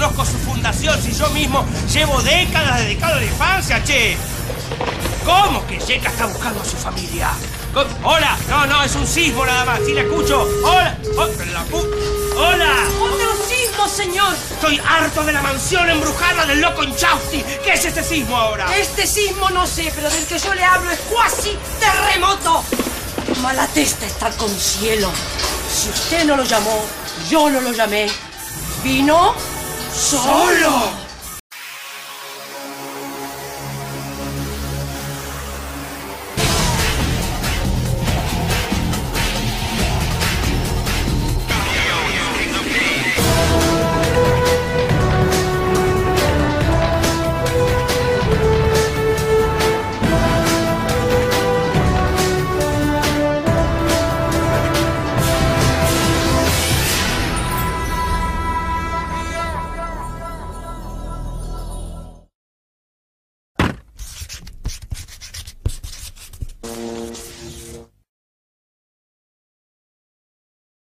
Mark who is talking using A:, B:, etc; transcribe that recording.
A: conozco su fundación si yo mismo llevo décadas dedicado a la infancia, che? ¿Cómo que Yeka está buscando a su familia? Co- Hola, no, no, es un sismo nada más. Sí, la escucho. Hola, Oh, la pu- Hola.
B: ¡Otro sismo, señor!
A: Estoy harto de la mansión embrujada del loco Inchausti. ¿Qué es este sismo ahora?
B: Este sismo no sé, pero del que yo le hablo es cuasi terremoto. Malatesta está con cielo. Si usted no lo llamó, yo no lo llamé. Vino 啥呀？